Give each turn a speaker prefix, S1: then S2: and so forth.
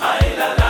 S1: Iruvo